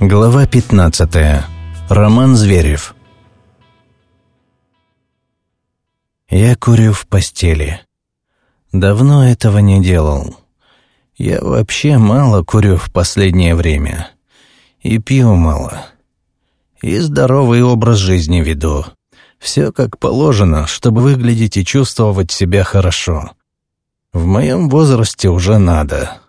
Глава 15. Роман Зверев. Я курю в постели. Давно этого не делал. Я вообще мало курю в последнее время. И пью мало. И здоровый образ жизни веду. Все как положено, чтобы выглядеть и чувствовать себя хорошо. В моем возрасте уже надо.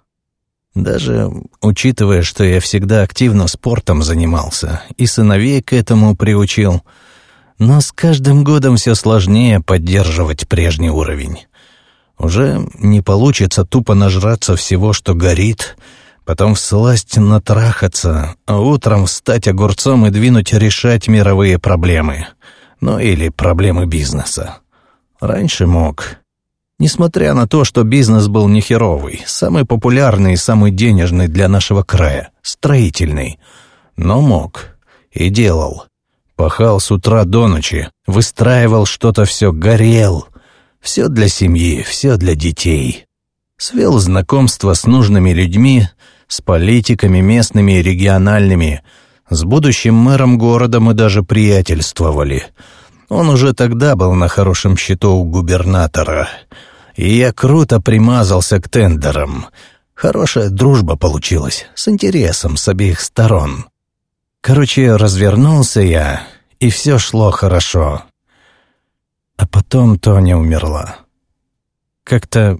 Даже учитывая, что я всегда активно спортом занимался и сыновей к этому приучил, но с каждым годом все сложнее поддерживать прежний уровень. Уже не получится тупо нажраться всего, что горит, потом всласть натрахаться, а утром встать огурцом и двинуть решать мировые проблемы. Ну или проблемы бизнеса. Раньше мог. Несмотря на то, что бизнес был нехеровый, самый популярный и самый денежный для нашего края, строительный. Но мог. И делал. Пахал с утра до ночи, выстраивал что-то все, горел. Все для семьи, все для детей. Свел знакомство с нужными людьми, с политиками местными и региональными, с будущим мэром города мы даже приятельствовали — он уже тогда был на хорошем счету у губернатора. И я круто примазался к тендерам. Хорошая дружба получилась, с интересом с обеих сторон. Короче, развернулся я, и все шло хорошо. А потом Тоня умерла. Как-то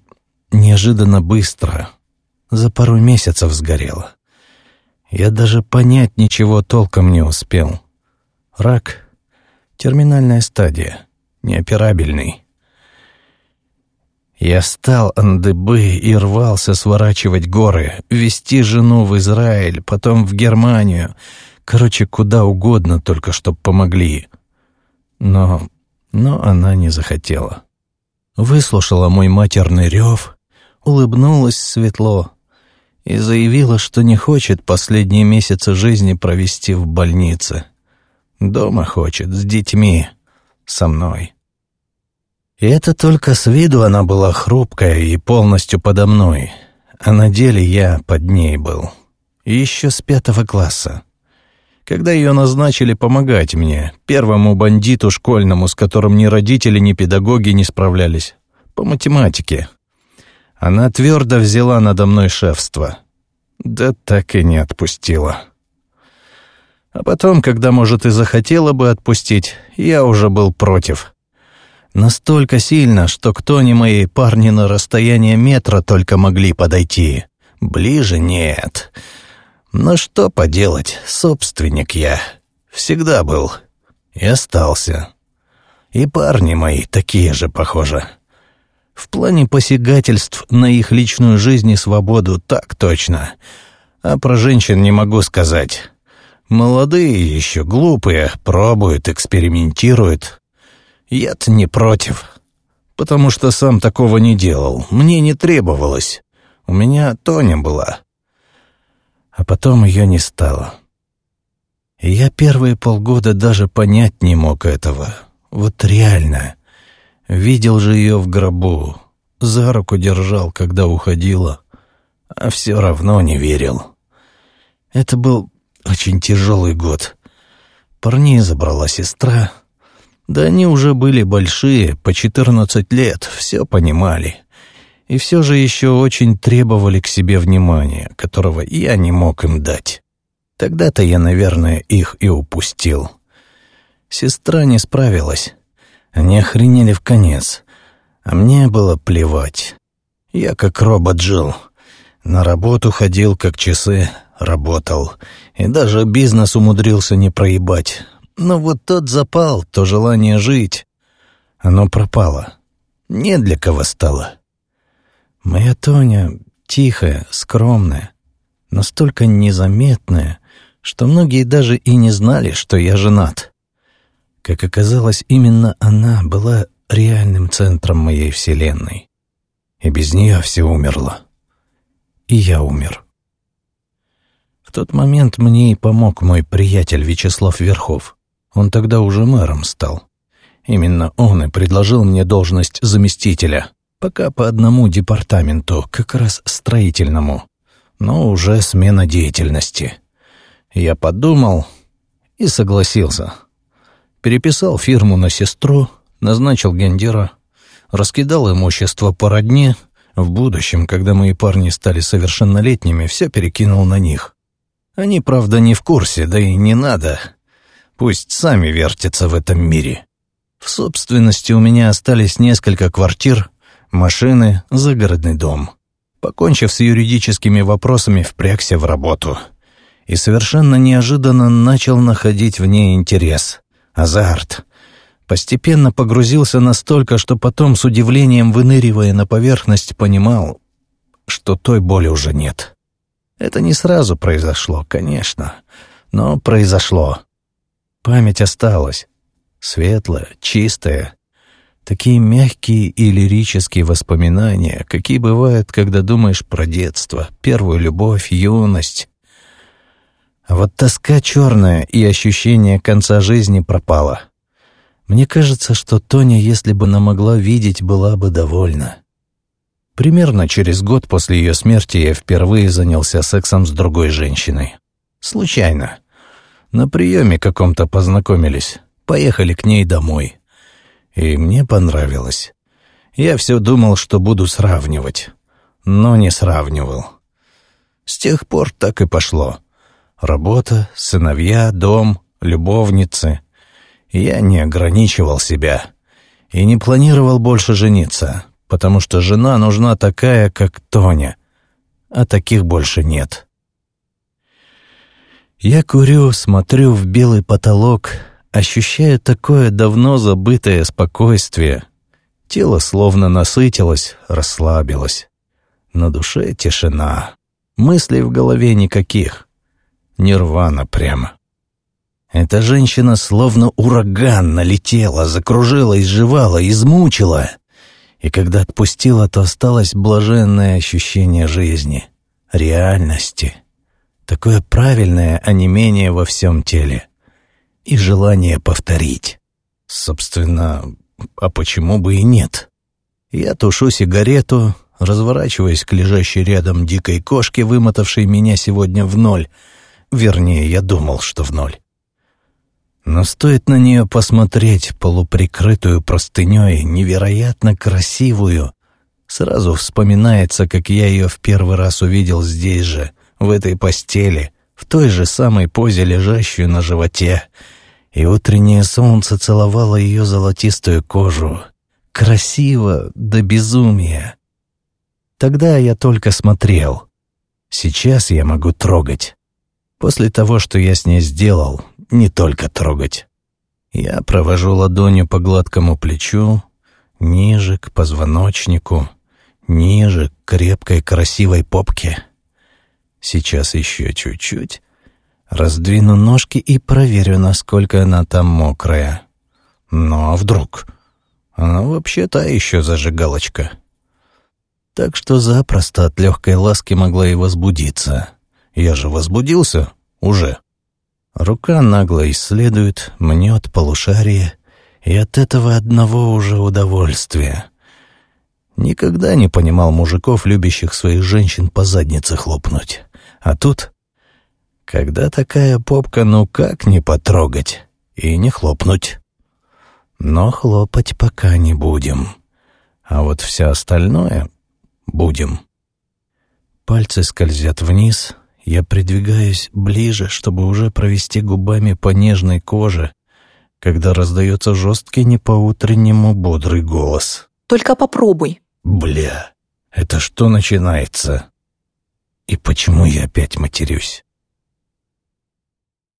неожиданно быстро, за пару месяцев сгорела. Я даже понять ничего толком не успел. Рак Терминальная стадия. Неоперабельный. Я стал андыбы и рвался сворачивать горы, вести жену в Израиль, потом в Германию. Короче, куда угодно, только чтоб помогли. Но... но она не захотела. Выслушала мой матерный рев, улыбнулась светло и заявила, что не хочет последние месяцы жизни провести в больнице. Дома хочет, с детьми, со мной. И это только с виду она была хрупкая и полностью подо мной, а на деле я под ней был. И еще с пятого класса. Когда ее назначили помогать мне, первому бандиту школьному, с которым ни родители, ни педагоги не справлялись, по математике. Она твердо взяла надо мной шефство. Да так и не отпустила. А потом, когда, может, и захотела бы отпустить, я уже был против. Настолько сильно, что кто ни мои парни на расстояние метра только могли подойти. Ближе нет. Но что поделать, собственник я. Всегда был. И остался. И парни мои такие же, похоже. В плане посягательств на их личную жизнь и свободу так точно. А про женщин не могу сказать. Молодые еще, глупые, пробуют, экспериментируют. Я-то не против, потому что сам такого не делал, мне не требовалось. У меня Тоня была. А потом ее не стало. И я первые полгода даже понять не мог этого. Вот реально. Видел же ее в гробу, за руку держал, когда уходила, а все равно не верил. Это был очень тяжелый год. Парней забрала сестра. Да они уже были большие, по четырнадцать лет, все понимали. И все же еще очень требовали к себе внимания, которого я не мог им дать. Тогда-то я, наверное, их и упустил. Сестра не справилась. Они охренели в конец. А мне было плевать. Я как робот жил. На работу ходил, как часы, работал. И даже бизнес умудрился не проебать. Но вот тот запал, то желание жить, оно пропало. Не для кого стало. Моя Тоня тихая, скромная, настолько незаметная, что многие даже и не знали, что я женат. Как оказалось, именно она была реальным центром моей вселенной. И без нее все умерло. И я умер. В тот момент мне и помог мой приятель Вячеслав Верхов. Он тогда уже мэром стал. Именно он и предложил мне должность заместителя, пока по одному департаменту, как раз строительному, но уже смена деятельности. Я подумал и согласился. Переписал фирму на сестру, назначил гендера, раскидал имущество по родне. В будущем, когда мои парни стали совершеннолетними, все перекинул на них. Они, правда, не в курсе, да и не надо. Пусть сами вертятся в этом мире. В собственности у меня остались несколько квартир, машины, загородный дом. Покончив с юридическими вопросами, впрягся в работу. И совершенно неожиданно начал находить в ней интерес, азарт. Постепенно погрузился настолько, что потом, с удивлением выныривая на поверхность, понимал, что той боли уже нет. Это не сразу произошло, конечно, но произошло. Память осталась, светлая, чистая, Такие мягкие и лирические воспоминания, какие бывают, когда думаешь про детство, первую любовь, юность. А вот тоска черная и ощущение конца жизни пропало. Мне кажется, что Тоня, если бы она могла видеть, была бы довольна. Примерно через год после ее смерти я впервые занялся сексом с другой женщиной. Случайно. На приеме каком-то познакомились. Поехали к ней домой. И мне понравилось. Я все думал, что буду сравнивать, но не сравнивал. С тех пор так и пошло. Работа, сыновья, дом, любовницы. Я не ограничивал себя и не планировал больше жениться, потому что жена нужна такая, как Тоня, а таких больше нет. Я курю, смотрю в белый потолок — ощущаю такое давно забытое спокойствие. Тело словно насытилось, расслабилось. На душе тишина. Мыслей в голове никаких. Нирвана прямо. Эта женщина словно ураган налетела, закружила, изживала, измучила. И когда отпустила, то осталось блаженное ощущение жизни, реальности. Такое правильное онемение во всем теле и желание повторить. Собственно, а почему бы и нет? Я тушу сигарету, разворачиваясь к лежащей рядом дикой кошке, вымотавшей меня сегодня в ноль. Вернее, я думал, что в ноль. Но стоит на нее посмотреть, полуприкрытую простыней, невероятно красивую, сразу вспоминается, как я ее в первый раз увидел здесь же, в этой постели, в той же самой позе, лежащую на животе, и утреннее солнце целовало ее золотистую кожу. Красиво до безумия. Тогда я только смотрел. Сейчас я могу трогать. После того, что я с ней сделал, не только трогать. Я провожу ладонью по гладкому плечу, ниже к позвоночнику, ниже к крепкой красивой попке. Сейчас еще чуть-чуть, Раздвину ножки и проверю, насколько она там мокрая. Ну а вдруг? Она вообще та еще зажигалочка. Так что запросто от легкой ласки могла и возбудиться. Я же возбудился уже. Рука нагло исследует, мнет полушарие, и от этого одного уже удовольствия. Никогда не понимал мужиков, любящих своих женщин по заднице хлопнуть. А тут когда такая попка, ну как не потрогать и не хлопнуть? Но хлопать пока не будем. А вот все остальное будем. Пальцы скользят вниз, я придвигаюсь ближе, чтобы уже провести губами по нежной коже, когда раздается жесткий не по-утреннему бодрый голос. «Только попробуй». «Бля, это что начинается?» И почему я опять матерюсь?